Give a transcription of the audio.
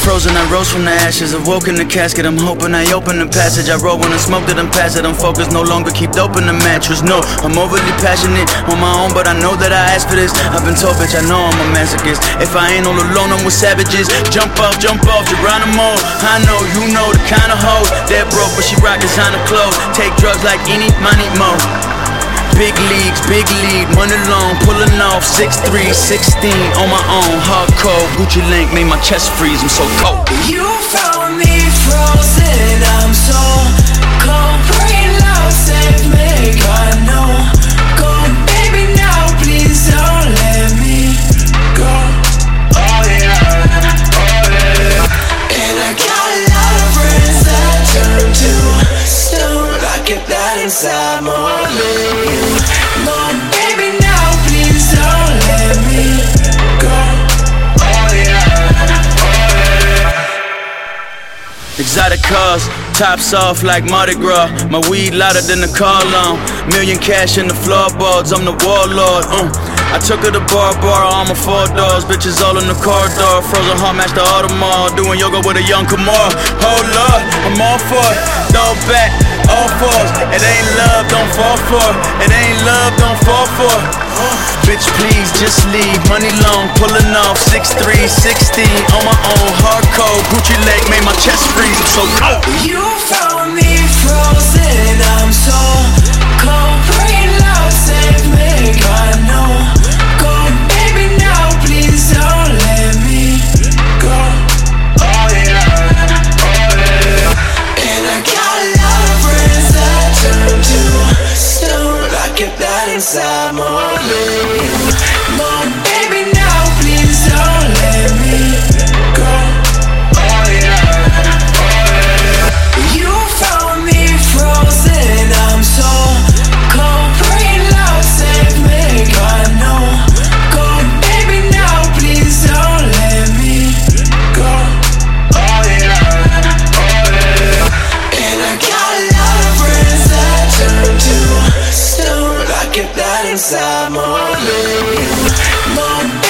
frozen, I rose from the ashes. Awoke in the casket, I'm hoping I open the passage. I roll when I smoke it, I'm past it. I'm focused, no longer keep dope in the mattress. No, I'm overly passionate on my own, but I know that I asked for this. I've been told, bitch, I know I'm a masochist. If I ain't all alone, I'm with savages. Jump off, jump off, Geronimo. I know, you know the kind of hoe that broke, but she rock designer clothes. Take drugs like any money mo. Big leagues, big league, money long, pulling off 6'3, 16 on my own, hardcore. Gucci link made my chest freeze, I'm so cold. You found me frozen, I'm so cold. Pray love save me, God no. Go, baby, now please don't let me go. Oh yeah, oh yeah. And I got a lot of friends that turn to stone. I get that inside more Exotic cars, tops off like Mardi Gras. My weed louder than the car alarm. Million cash in the floorboards, I'm the warlord. Uh. I took her to bar bar, all my four doors. Bitches all in the corridor. Frozen heart match the Audemars. Doing yoga with a young Kamar. Oh Lord, I'm all for it. Throw back, all fours. It ain't love, don't fall for it. Love, don't fall for it. Bitch, please just leave. Money long, pulling off 6'3, 16 on my own. Hardcore, Gucci leg made my chest freeze. I'm so cold. You found get inside my veins.